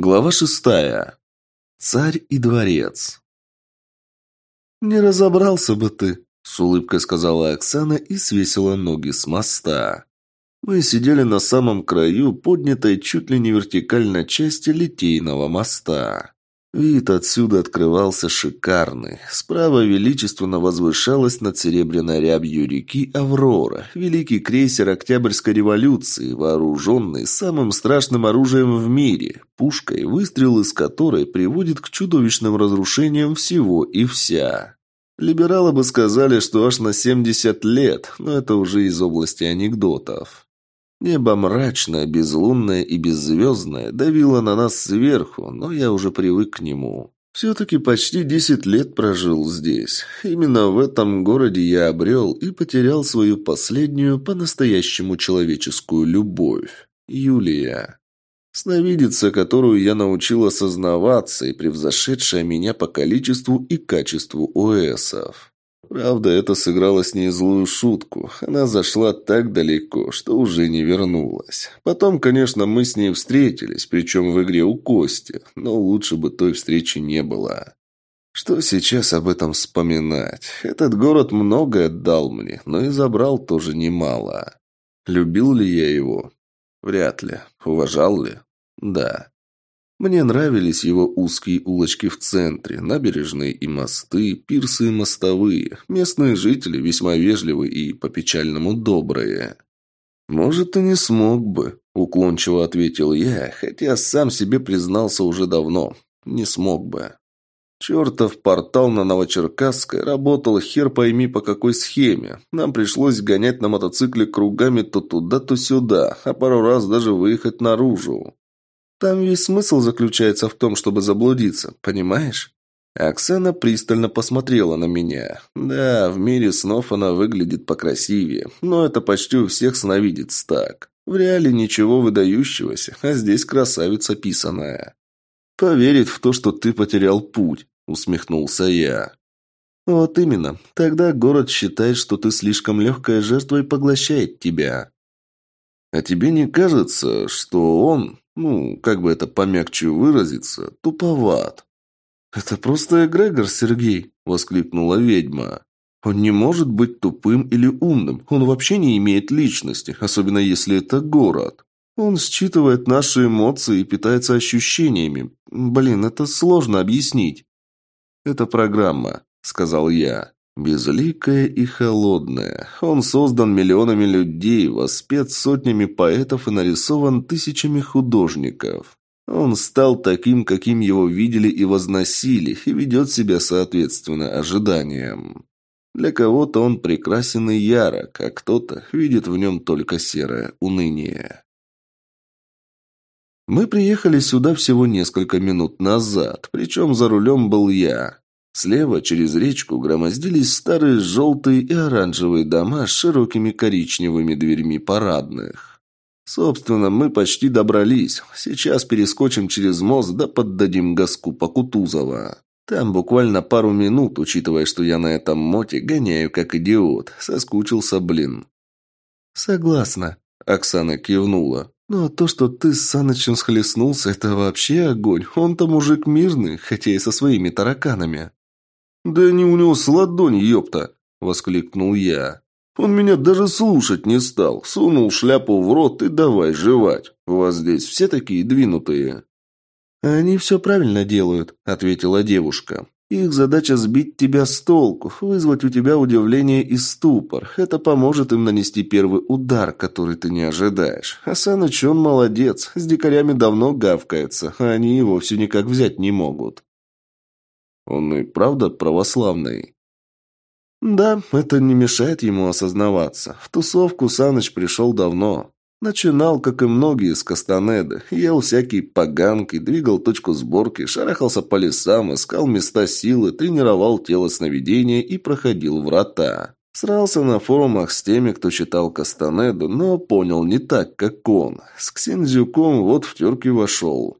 Глава шестая. Царь и дворец. «Не разобрался бы ты», — с улыбкой сказала Оксана и свесила ноги с моста. Мы сидели на самом краю поднятой чуть ли не вертикальной части литейного моста. Вид отсюда открывался шикарный. Справа величественно возвышалась над серебряной рябью реки Аврора, великий крейсер Октябрьской революции, вооруженный самым страшным оружием в мире, пушкой, выстрел из которой приводит к чудовищным разрушениям всего и вся. Либералы бы сказали, что аж на 70 лет, но это уже из области анекдотов. Небо мрачное, безлунное и беззвездное давило на нас сверху, но я уже привык к нему. Все-таки почти десять лет прожил здесь. Именно в этом городе я обрел и потерял свою последнюю по-настоящему человеческую любовь. Юлия. Сновидица, которую я научил осознаваться и превзошедшая меня по количеству и качеству ОСов. Правда, это сыграло с ней злую шутку. Она зашла так далеко, что уже не вернулась. Потом, конечно, мы с ней встретились, причем в игре у Кости, но лучше бы той встречи не было. Что сейчас об этом вспоминать? Этот город многое дал мне, но и забрал тоже немало. Любил ли я его? Вряд ли. Уважал ли? Да. Мне нравились его узкие улочки в центре, набережные и мосты, пирсы и мостовые. Местные жители весьма вежливые и по-печальному добрые. «Может, и не смог бы», – уклончиво ответил я, хотя сам себе признался уже давно. Не смог бы. Чертов портал на Новочеркасской работал хер пойми по какой схеме. Нам пришлось гонять на мотоцикле кругами то туда, то сюда, а пару раз даже выехать наружу. Там весь смысл заключается в том, чтобы заблудиться, понимаешь? Оксана пристально посмотрела на меня. Да, в мире снов она выглядит покрасивее, но это почти у всех сновидец так. В реале ничего выдающегося, а здесь красавица писаная. «Поверить в то, что ты потерял путь», — усмехнулся я. «Вот именно. Тогда город считает, что ты слишком легкая жертва и поглощает тебя». «А тебе не кажется, что он, ну, как бы это помягче выразиться, туповат. «Это просто эгрегор, Сергей!» – воскликнула ведьма. «Он не может быть тупым или умным. Он вообще не имеет личности, особенно если это город. Он считывает наши эмоции и питается ощущениями. Блин, это сложно объяснить». «Это программа», – сказал я. Безликое и холодное. Он создан миллионами людей, воспет сотнями поэтов и нарисован тысячами художников. Он стал таким, каким его видели и возносили, и ведет себя соответственно ожиданиям. Для кого-то он прекрасен и ярок, а кто-то видит в нем только серое уныние. Мы приехали сюда всего несколько минут назад, причем за рулем был я. Слева через речку громоздились старые желтые и оранжевые дома с широкими коричневыми дверьми парадных. Собственно, мы почти добрались. Сейчас перескочим через мост да поддадим газку по Кутузова. Там буквально пару минут, учитывая, что я на этом моте гоняю как идиот. Соскучился, блин. Согласна. Оксана кивнула. «Но то, что ты с Санычем схлестнулся, это вообще огонь. Он-то мужик мирный, хотя и со своими тараканами». «Да не у него с ладони, ёпта!» – воскликнул я. «Он меня даже слушать не стал. Сунул шляпу в рот и давай жевать. У вас здесь все такие двинутые?» «Они все правильно делают», – ответила девушка. «Их задача сбить тебя с толку, вызвать у тебя удивление и ступор. Это поможет им нанести первый удар, который ты не ожидаешь. А Саныч, он молодец, с дикарями давно гавкается, а они его все никак взять не могут». Он и правда православный? Да, это не мешает ему осознаваться. В тусовку Саныч пришел давно. Начинал, как и многие, с Кастанеды. Ел всякие поганки, двигал точку сборки, шарахался по лесам, искал места силы, тренировал тело сновидения и проходил врата. Срался на форумах с теми, кто читал Кастанеду, но понял не так, как он. С Ксензюком вот в терки вошел.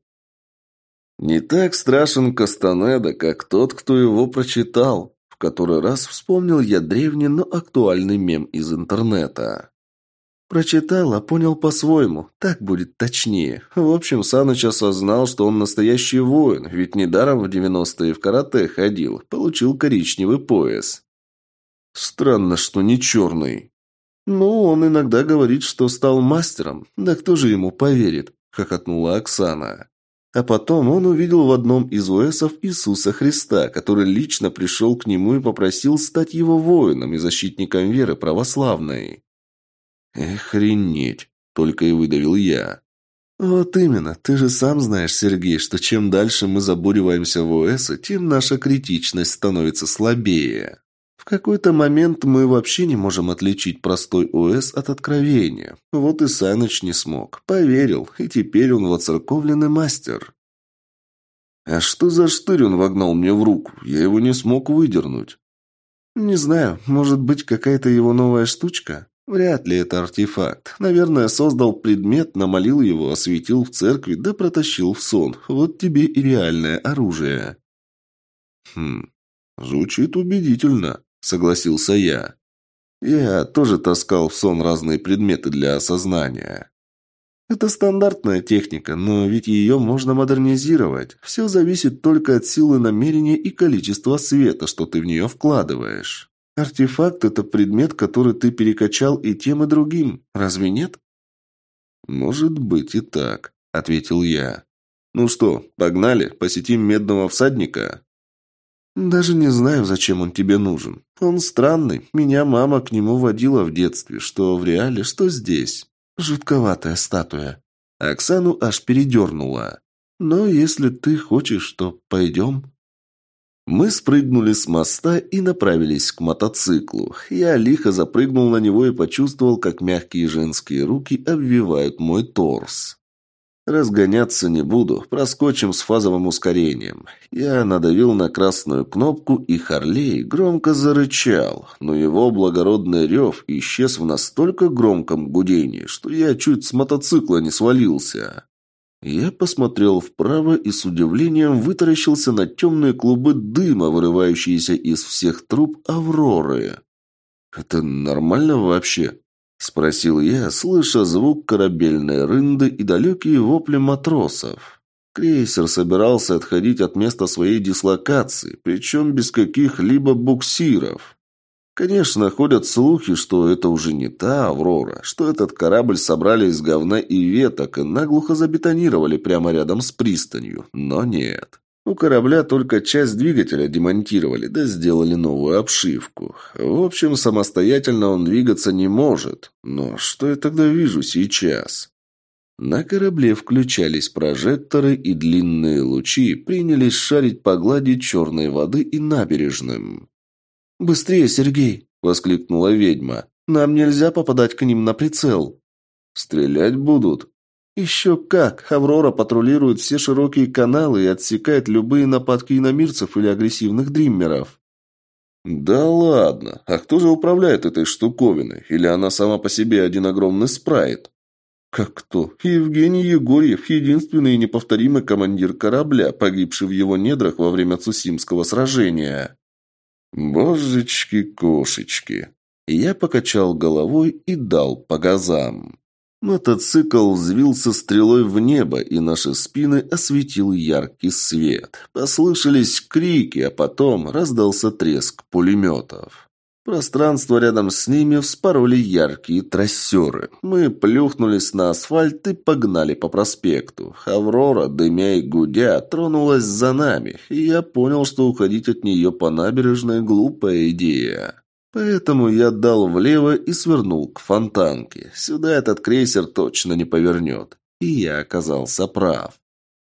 Не так страшен Кастанеда, как тот, кто его прочитал. В который раз вспомнил я древний, но актуальный мем из интернета. Прочитал, а понял по-своему. Так будет точнее. В общем, Саныч осознал, что он настоящий воин, ведь недаром в 90-е в карате ходил, получил коричневый пояс. Странно, что не черный. Ну, он иногда говорит, что стал мастером. Да кто же ему поверит? Хохотнула Оксана. А потом он увидел в одном из уэсов Иисуса Христа, который лично пришел к нему и попросил стать его воином и защитником веры православной. «Охренеть!» – только и выдавил я. «Вот именно. Ты же сам знаешь, Сергей, что чем дальше мы забуриваемся в ОС, тем наша критичность становится слабее. В какой-то момент мы вообще не можем отличить простой ОС от откровения. Вот и Саныч не смог. Поверил, и теперь он воцерковленный мастер». «А что за штырь он вогнал мне в руку? Я его не смог выдернуть». «Не знаю. Может быть, какая-то его новая штучка?» Вряд ли это артефакт. Наверное, создал предмет, намолил его, осветил в церкви, да протащил в сон. Вот тебе и реальное оружие. Хм, звучит убедительно, согласился я. Я тоже таскал в сон разные предметы для осознания. Это стандартная техника, но ведь ее можно модернизировать. Все зависит только от силы намерения и количества света, что ты в нее вкладываешь. Артефакт – это предмет, который ты перекачал и тем, и другим. Разве нет? Может быть и так, ответил я. Ну что, погнали, посетим медного всадника? Даже не знаю, зачем он тебе нужен. Он странный. Меня мама к нему водила в детстве, что в реале, что здесь. Жутковатая статуя. Оксану аж передернула. Но если ты хочешь, то пойдем. Мы спрыгнули с моста и направились к мотоциклу. Я лихо запрыгнул на него и почувствовал, как мягкие женские руки обвивают мой торс. Разгоняться не буду, проскочим с фазовым ускорением. Я надавил на красную кнопку, и Харлей громко зарычал, но его благородный рев исчез в настолько громком гудении, что я чуть с мотоцикла не свалился. Я посмотрел вправо и с удивлением вытаращился на темные клубы дыма, вырывающиеся из всех труб Авроры. «Это нормально вообще?» – спросил я, слыша звук корабельной рынды и далекие вопли матросов. Крейсер собирался отходить от места своей дислокации, причем без каких-либо буксиров. Конечно, ходят слухи, что это уже не та «Аврора», что этот корабль собрали из говна и веток и наглухо забетонировали прямо рядом с пристанью, но нет. У корабля только часть двигателя демонтировали, да сделали новую обшивку. В общем, самостоятельно он двигаться не может. Но что я тогда вижу сейчас? На корабле включались прожекторы, и длинные лучи принялись шарить по глади черной воды и набережным. «Быстрее, Сергей!» – воскликнула ведьма. «Нам нельзя попадать к ним на прицел». «Стрелять будут?» «Еще как! Аврора патрулирует все широкие каналы и отсекает любые нападки иномирцев или агрессивных дриммеров». «Да ладно! А кто же управляет этой штуковиной? Или она сама по себе один огромный спрайт?» «Как кто? Евгений Егорьев, единственный и неповторимый командир корабля, погибший в его недрах во время Цусимского сражения». «Божечки-кошечки!» Я покачал головой и дал по газам. Мотоцикл взвился стрелой в небо, и наши спины осветил яркий свет. Послышались крики, а потом раздался треск пулеметов. Пространство рядом с ними вспороли яркие трассеры. Мы плюхнулись на асфальт и погнали по проспекту. Аврора, дымя и гудя, тронулась за нами, и я понял, что уходить от нее по набережной – глупая идея. Поэтому я дал влево и свернул к фонтанке. Сюда этот крейсер точно не повернет. И я оказался прав.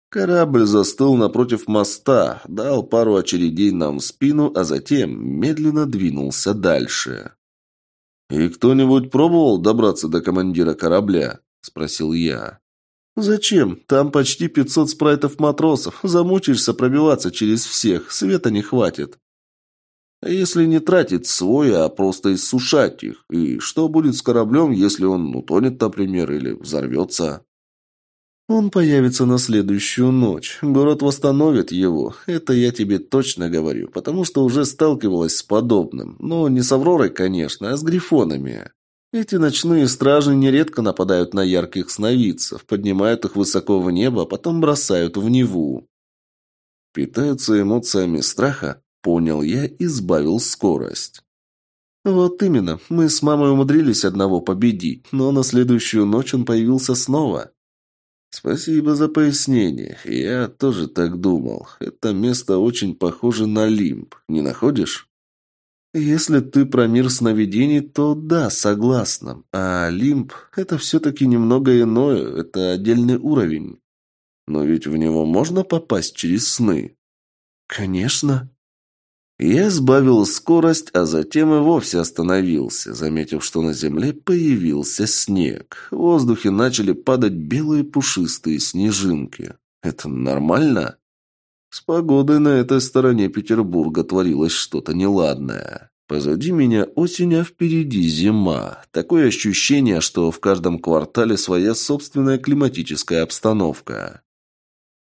Корабль застыл напротив моста, дал пару очередей нам в спину, а затем медленно двинулся дальше. «И кто-нибудь пробовал добраться до командира корабля?» – спросил я. «Зачем? Там почти пятьсот спрайтов-матросов. Замучаешься пробиваться через всех, света не хватит». А если не тратить свой, а просто иссушать их? И что будет с кораблем, если он утонет, например, или взорвется?» Он появится на следующую ночь. Город восстановит его. Это я тебе точно говорю, потому что уже сталкивалась с подобным. Но не с Авророй, конечно, а с Грифонами. Эти ночные стражи нередко нападают на ярких сновидцев, поднимают их высоко в небо, а потом бросают в Неву. Питаются эмоциями страха, понял я и сбавил скорость. Вот именно, мы с мамой умудрились одного победить, но на следующую ночь он появился снова. Спасибо за пояснение. Я тоже так думал. Это место очень похоже на Лимб, не находишь? Если ты про мир сновидений, то да, согласна. А Лимб – это все-таки немного иное, это отдельный уровень. Но ведь в него можно попасть через сны. Конечно. Я сбавил скорость, а затем и вовсе остановился, заметив, что на земле появился снег. В воздухе начали падать белые пушистые снежинки. Это нормально? С погодой на этой стороне Петербурга творилось что-то неладное. Позади меня осень, а впереди зима. Такое ощущение, что в каждом квартале своя собственная климатическая обстановка.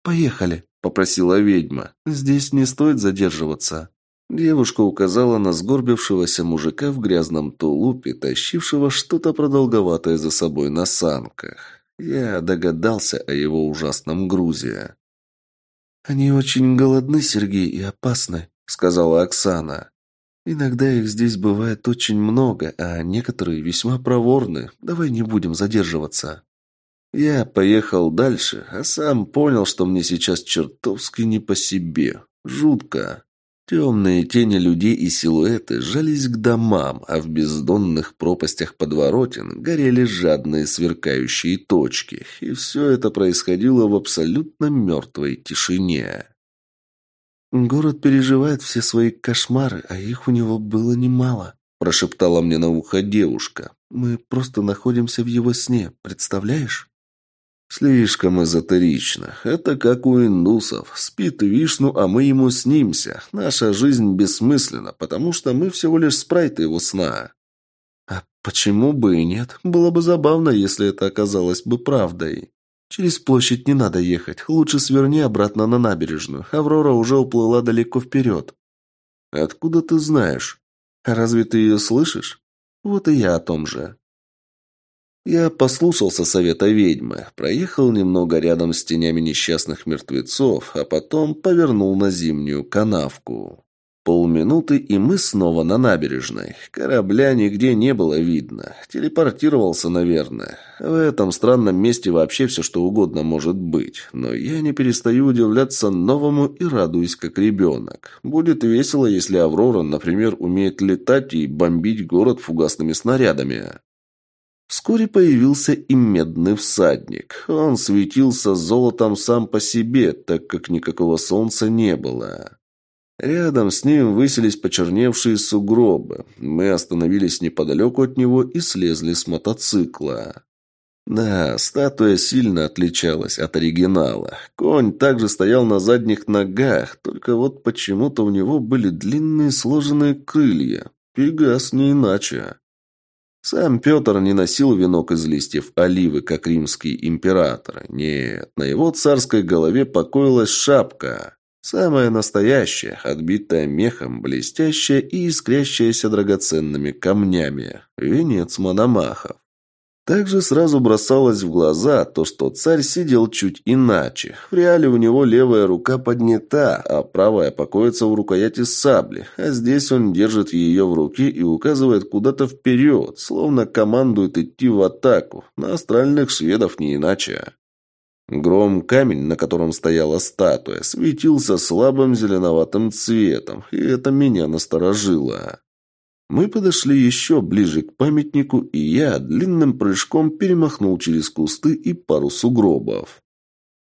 «Поехали», — попросила ведьма. «Здесь не стоит задерживаться». Девушка указала на сгорбившегося мужика в грязном тулупе, тащившего что-то продолговатое за собой на санках. Я догадался о его ужасном грузе. «Они очень голодны, Сергей, и опасны», — сказала Оксана. «Иногда их здесь бывает очень много, а некоторые весьма проворны. Давай не будем задерживаться». Я поехал дальше, а сам понял, что мне сейчас чертовски не по себе. Жутко. Темные тени людей и силуэты жались к домам, а в бездонных пропастях подворотен горели жадные сверкающие точки, и все это происходило в абсолютно мертвой тишине. «Город переживает все свои кошмары, а их у него было немало», прошептала мне на ухо девушка. «Мы просто находимся в его сне, представляешь?» Слишком эзотерично. Это как у индусов. Спит Вишну, а мы ему снимся. Наша жизнь бессмысленна, потому что мы всего лишь спрайты его сна. А почему бы и нет? Было бы забавно, если это оказалось бы правдой. Через площадь не надо ехать. Лучше сверни обратно на набережную. Аврора уже уплыла далеко вперед. Откуда ты знаешь? Разве ты ее слышишь? Вот и я о том же. Я послушался совета ведьмы, проехал немного рядом с тенями несчастных мертвецов, а потом повернул на зимнюю канавку. Полминуты, и мы снова на набережной. Корабля нигде не было видно. Телепортировался, наверное. В этом странном месте вообще все что угодно может быть. Но я не перестаю удивляться новому и радуюсь как ребенок. Будет весело, если Аврора, например, умеет летать и бомбить город фугасными снарядами. Вскоре появился и медный всадник. Он светился золотом сам по себе, так как никакого солнца не было. Рядом с ним высились почерневшие сугробы. Мы остановились неподалеку от него и слезли с мотоцикла. Да, статуя сильно отличалась от оригинала. Конь также стоял на задних ногах, только вот почему-то у него были длинные сложенные крылья. Пегас не иначе. Сам Петр не носил венок из листьев оливы, как римский император. Нет, на его царской голове покоилась шапка. Самая настоящая, отбитая мехом, блестящая и искрящаяся драгоценными камнями. Венец Мономахов. Также сразу бросалось в глаза то, что царь сидел чуть иначе. В реале у него левая рука поднята, а правая покоится в рукояти сабли, а здесь он держит ее в руке и указывает куда-то вперед, словно командует идти в атаку. На астральных шведов не иначе. Гром камень, на котором стояла статуя, светился слабым зеленоватым цветом, и это меня насторожило. Мы подошли еще ближе к памятнику, и я длинным прыжком перемахнул через кусты и пару сугробов.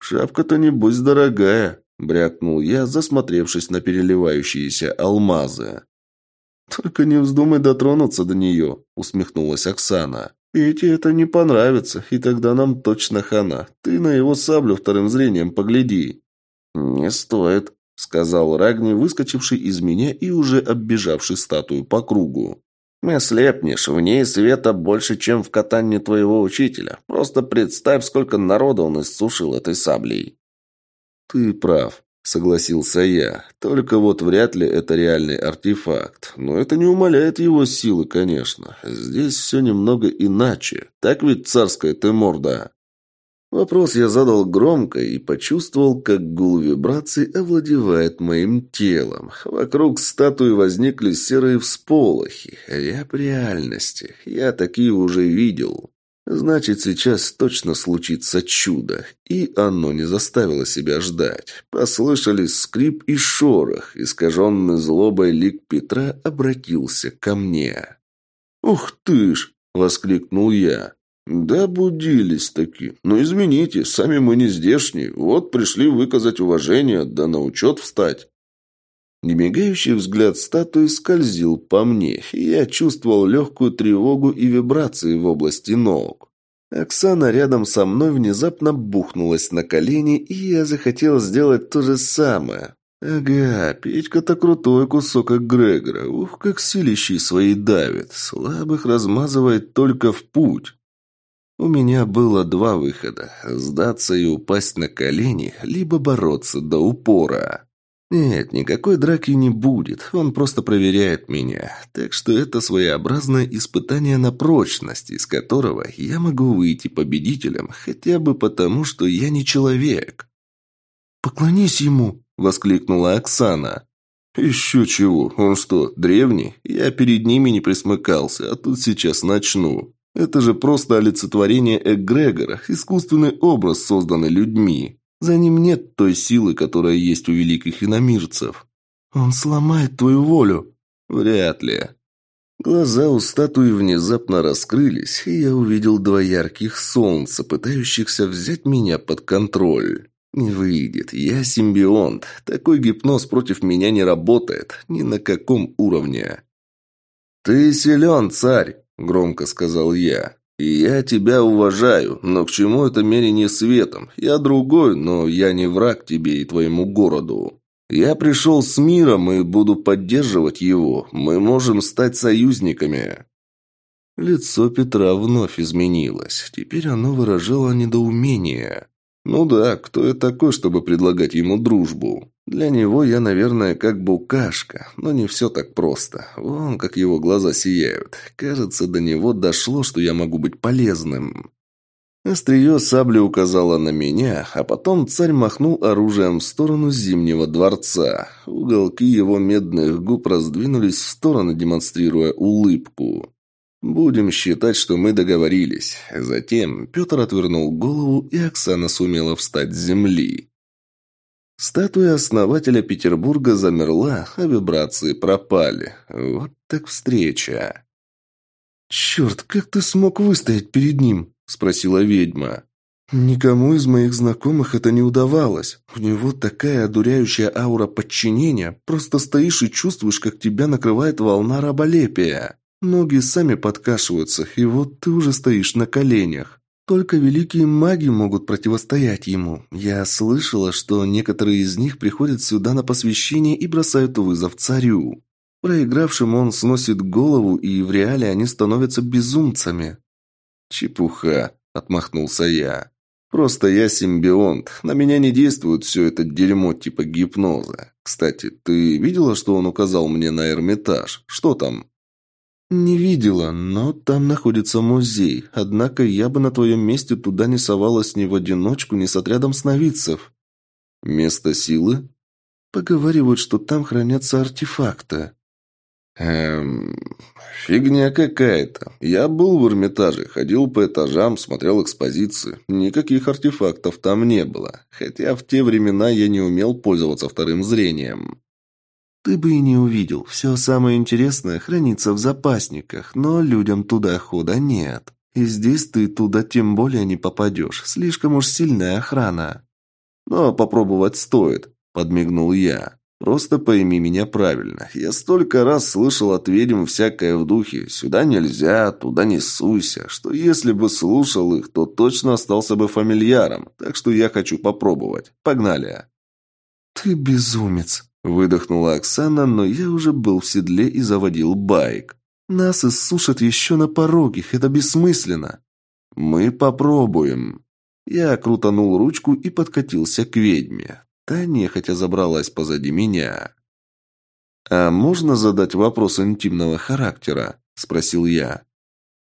«Шапка-то, небось, дорогая», — брякнул я, засмотревшись на переливающиеся алмазы. «Только не вздумай дотронуться до нее», — усмехнулась Оксана. «Пете это не понравится, и тогда нам точно хана. Ты на его саблю вторым зрением погляди». «Не стоит», — сказал Рагни, выскочивший из меня и уже оббежавший статую по кругу. «Не слепнешь, в ней света больше, чем в катанне твоего учителя. Просто представь, сколько народа он иссушил этой саблей». «Ты прав», Согласился я. Только вот вряд ли это реальный артефакт. Но это не умаляет его силы, конечно. Здесь все немного иначе. Так ведь царская ты морда? Вопрос я задал громко и почувствовал, как гул вибраций овладевает моим телом. Вокруг статуи возникли серые всполохи. Ряб реальности. Я такие уже видел. Значит, сейчас точно случится чудо. И оно не заставило себя ждать. Послышались скрип и шорох. Искаженный злобой лик Петра обратился ко мне. «Ух ты ж!» — воскликнул я. «Да будились таки. Но извините, сами мы не здешние. Вот пришли выказать уважение, да на учет встать». Немигающий взгляд статуи скользил по мне, и я чувствовал легкую тревогу и вибрации в области ног. Оксана рядом со мной внезапно бухнулась на колени, и я захотел сделать то же самое. Ага, Петька-то крутой кусок Грегора. Ух, как силищий свои давит. Слабых размазывает только в путь. У меня было два выхода – сдаться и упасть на колени, либо бороться до упора. Нет, никакой драки не будет, он просто проверяет меня. Так что это своеобразное испытание на прочность, из которого я могу выйти победителем, хотя бы потому, что я не человек. «Поклонись ему!» – воскликнула Оксана. «Еще чего? Он что, древний? Я перед ними не присмыкался, а тут сейчас начну. Это же просто олицетворение эгрегора, искусственный образ, созданный людьми. За ним нет той силы, которая есть у великих иномирцев. Он сломает твою волю. Вряд ли. Глаза у статуи внезапно раскрылись, и я увидел два ярких солнца, пытающихся взять меня под контроль. Не выйдет. Я симбионт. Такой гипноз против меня не работает. Ни на каком уровне. «Ты силен, царь!» – громко сказал я. И я тебя уважаю, но к чему это мерение светом? Я другой, но я не враг тебе и твоему городу. Я пришел с миром и буду поддерживать его. Мы можем стать союзниками». Лицо Петра вновь изменилось. Теперь оно выражало недоумение. «Ну да, кто я такой, чтобы предлагать ему дружбу?» Для него я, наверное, как букашка, но не все так просто. Вон, как его глаза сияют. Кажется, до него дошло, что я могу быть полезным. Острие сабли указало на меня, а потом царь махнул оружием в сторону Зимнего дворца. Уголки его медных губ раздвинулись в стороны, демонстрируя улыбку. «Будем считать, что мы договорились». Затем Петр отвернул голову, и Оксана сумела встать с земли. Статуя основателя Петербурга замерла, а вибрации пропали. Вот так встреча. «Черт, как ты смог выстоять перед ним?» – спросила ведьма. «Никому из моих знакомых это не удавалось. У него такая одуряющая аура подчинения. Просто стоишь и чувствуешь, как тебя накрывает волна раболепия. Ноги сами подкашиваются, и вот ты уже стоишь на коленях. Только великие маги могут противостоять ему. Я слышала, что некоторые из них приходят сюда на посвящение и бросают вызов царю. Проигравшим он сносит голову, и в реале они становятся безумцами. «Чепуха», — отмахнулся я. «Просто я симбионт. На меня не действует все это дерьмо типа гипноза. Кстати, ты видела, что он указал мне на Эрмитаж? Что там?» «Не видела, но там находится музей. Однако я бы на твоем месте туда не совалась ни в одиночку, ни с отрядом сновидцев». «Место силы?» «Поговаривают, что там хранятся артефакты». «Эм... Фигня какая-то. Я был в Эрмитаже, ходил по этажам, смотрел экспозиции. Никаких артефактов там не было. Хотя в те времена я не умел пользоваться вторым зрением». Ты бы и не увидел. Все самое интересное хранится в запасниках, но людям туда хода нет. И здесь ты туда тем более не попадешь. Слишком уж сильная охрана. Но попробовать стоит, подмигнул я. Просто пойми меня правильно. Я столько раз слышал от ведьм всякое в духе. Сюда нельзя, туда не суйся. Что если бы слушал их, то точно остался бы фамильяром. Так что я хочу попробовать. Погнали. Ты безумец, Выдохнула Оксана, но я уже был в седле и заводил байк. Нас иссушат еще на пороге, это бессмысленно. Мы попробуем. Я крутанул ручку и подкатился к ведьме. Та нехотя забралась позади меня. «А можно задать вопрос интимного характера?» – спросил я.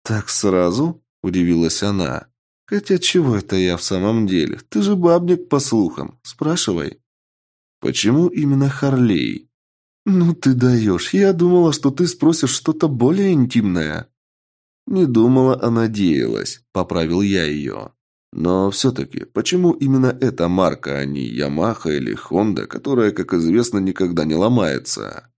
«Так сразу?» – удивилась она. «Хотя чего это я в самом деле? Ты же бабник по слухам. Спрашивай». «Почему именно Харлей?» «Ну ты даешь. Я думала, что ты спросишь что-то более интимное». «Не думала, а надеялась», – поправил я ее. «Но все-таки, почему именно эта марка, а не Ямаха или Хонда, которая, как известно, никогда не ломается?»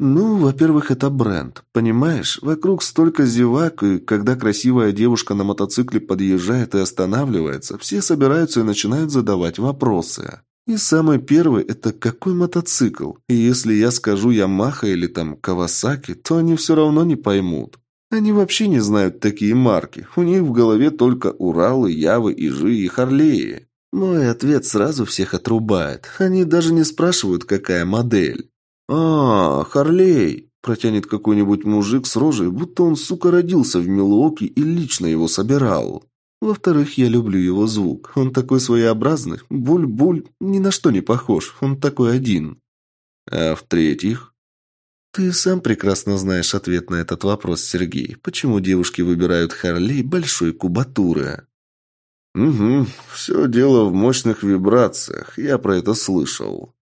«Ну, во-первых, это бренд. Понимаешь, вокруг столько зевак, и когда красивая девушка на мотоцикле подъезжает и останавливается, все собираются и начинают задавать вопросы. И самый первый – это какой мотоцикл? И если я скажу Ямаха или там Кавасаки, то они все равно не поймут. Они вообще не знают такие марки. У них в голове только Уралы, Явы, Ижи и Харлеи. Мой ответ сразу всех отрубает. Они даже не спрашивают, какая модель. «А, Харлей!» – протянет какой-нибудь мужик с рожей, будто он, сука, родился в Милуоке и лично его собирал. Во-вторых, я люблю его звук. Он такой своеобразный. Буль-буль, ни на что не похож. Он такой один. А в-третьих? Ты сам прекрасно знаешь ответ на этот вопрос, Сергей. Почему девушки выбирают Харлей большой кубатуры? Угу, все дело в мощных вибрациях. Я про это слышал.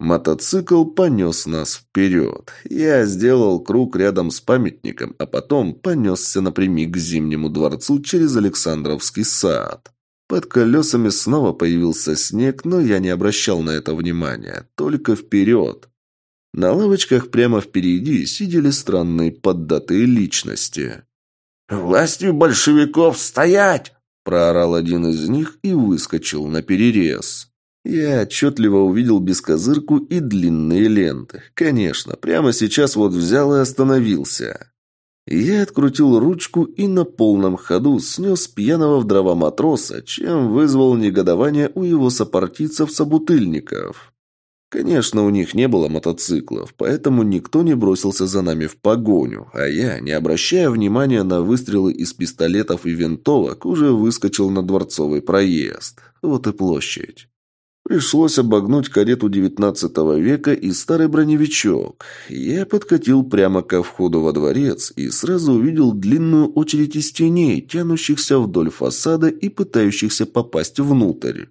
Мотоцикл понес нас вперед. Я сделал круг рядом с памятником, а потом понесся напрямик к Зимнему дворцу через Александровский сад. Под колесами снова появился снег, но я не обращал на это внимания, только вперед. На лавочках прямо впереди сидели странные поддатые личности. «Властью большевиков стоять!» – проорал один из них и выскочил на перерез. Я отчетливо увидел бескозырку и длинные ленты. Конечно, прямо сейчас вот взял и остановился. Я открутил ручку и на полном ходу снес пьяного в дрова матроса, чем вызвал негодование у его сопартийцев-собутыльников. Конечно, у них не было мотоциклов, поэтому никто не бросился за нами в погоню, а я, не обращая внимания на выстрелы из пистолетов и винтовок, уже выскочил на дворцовый проезд. Вот и площадь. Пришлось обогнуть карету девятнадцатого века и старый броневичок. Я подкатил прямо ко входу во дворец и сразу увидел длинную очередь из теней, тянущихся вдоль фасада и пытающихся попасть внутрь.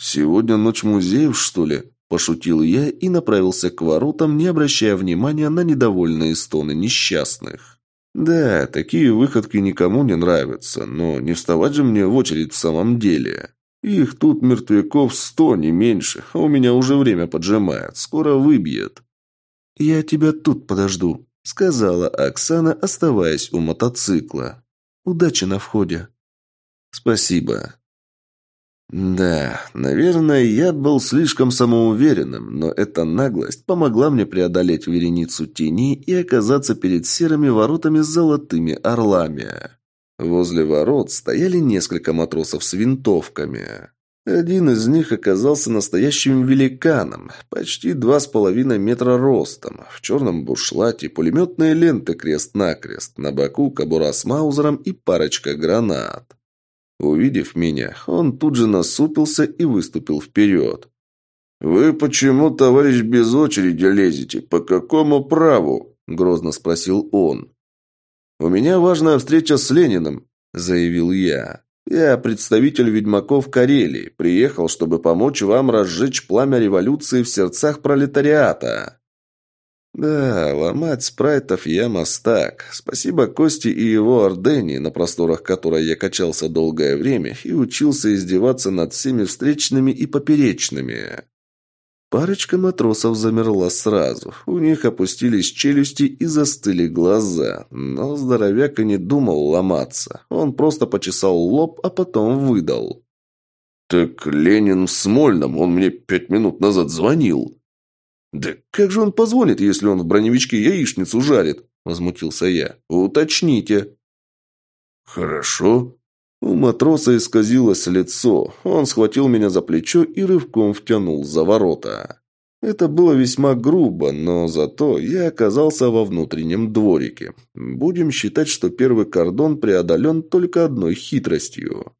«Сегодня ночь музеев, что ли?» – пошутил я и направился к воротам, не обращая внимания на недовольные стоны несчастных. «Да, такие выходки никому не нравятся, но не вставать же мне в очередь в самом деле». Их тут мертвяков сто, не меньше, а у меня уже время поджимает, скоро выбьет. «Я тебя тут подожду», — сказала Оксана, оставаясь у мотоцикла. «Удачи на входе». «Спасибо». Да, наверное, я был слишком самоуверенным, но эта наглость помогла мне преодолеть вереницу теней и оказаться перед серыми воротами с золотыми орлами. Возле ворот стояли несколько матросов с винтовками. Один из них оказался настоящим великаном, почти два с половиной метра ростом, в черном бушлате, пулеметные ленты крест-накрест, на боку кобура с маузером и парочка гранат. Увидев меня, он тут же насупился и выступил вперед. «Вы почему, товарищ, без очереди лезете? По какому праву?» – грозно спросил он. «У меня важная встреча с Лениным», – заявил я. «Я представитель ведьмаков Карелии. Приехал, чтобы помочь вам разжечь пламя революции в сердцах пролетариата». Да, ломать спрайтов я мастак. Спасибо Кости и его Ордени, на просторах которой я качался долгое время и учился издеваться над всеми встречными и поперечными. Парочка матросов замерла сразу. У них опустились челюсти и застыли глаза. Но здоровяк и не думал ломаться. Он просто почесал лоб, а потом выдал. «Так Ленин в Смольном, он мне пять минут назад звонил». «Да как же он позвонит, если он в броневичке яичницу жарит?» – возмутился я. «Уточните». «Хорошо», у матроса исказилось лицо. Он схватил меня за плечо и рывком втянул за ворота. Это было весьма грубо, но зато я оказался во внутреннем дворике. Будем считать, что первый кордон преодолен только одной хитростью.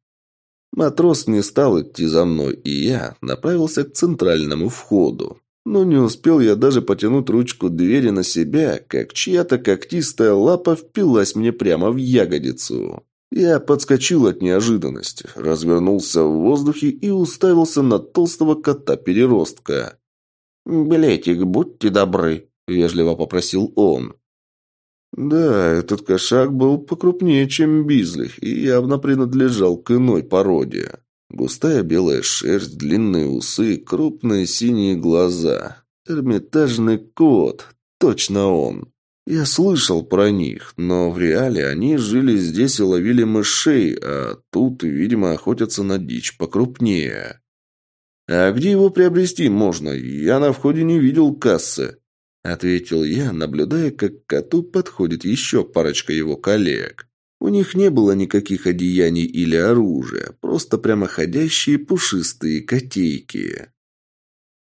Матрос не стал идти за мной, и я направился к центральному входу. Но не успел я даже потянуть ручку двери на себя, как чья-то когтистая лапа впилась мне прямо в ягодицу. Я подскочил от неожиданности, развернулся в воздухе и уставился на толстого кота-переростка. «Билетик, будьте добры», – вежливо попросил он. Да, этот кошак был покрупнее, чем Бизли, и явно принадлежал к иной породе. Густая белая шерсть, длинные усы, крупные синие глаза. Эрмитажный кот. Точно он. Я слышал про них, но в реале они жили здесь и ловили мышей, а тут, видимо, охотятся на дичь покрупнее. А где его приобрести можно? Я на входе не видел кассы. Ответил я, наблюдая, как к коту подходит еще парочка его коллег. У них не было никаких одеяний или оружия, просто прямоходящие пушистые котейки.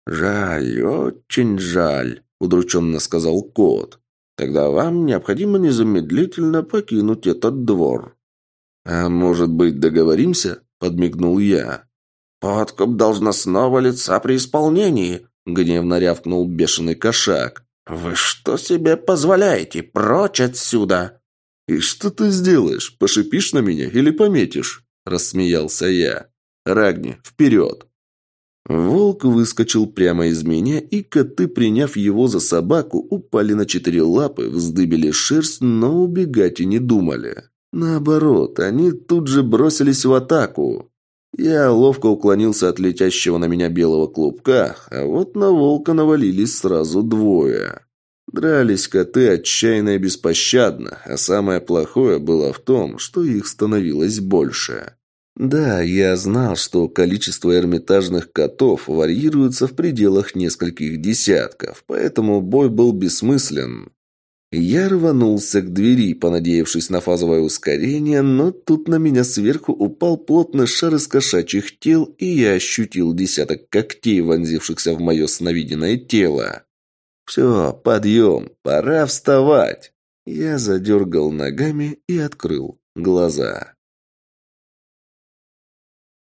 «Жаль, очень жаль», – удрученно сказал кот. «Тогда вам необходимо незамедлительно покинуть этот двор». «А может быть, договоримся?» – подмигнул я. «Подкуп должностного лица при исполнении», – гневно рявкнул бешеный кошак. «Вы что себе позволяете? Прочь отсюда!» «И что ты сделаешь? Пошипишь на меня или пометишь?» – рассмеялся я. «Рагни, вперед!» Волк выскочил прямо из меня, и коты, приняв его за собаку, упали на четыре лапы, вздыбили шерсть, но убегать и не думали. Наоборот, они тут же бросились в атаку. Я ловко уклонился от летящего на меня белого клубка, а вот на волка навалились сразу двое. Дрались коты отчаянно и беспощадно, а самое плохое было в том, что их становилось больше. Да, я знал, что количество эрмитажных котов варьируется в пределах нескольких десятков, поэтому бой был бессмыслен. Я рванулся к двери, понадеявшись на фазовое ускорение, но тут на меня сверху упал плотный шар из кошачьих тел, и я ощутил десяток когтей, вонзившихся в мое сновиденное тело. «Все, подъем, пора вставать!» Я задергал ногами и открыл глаза.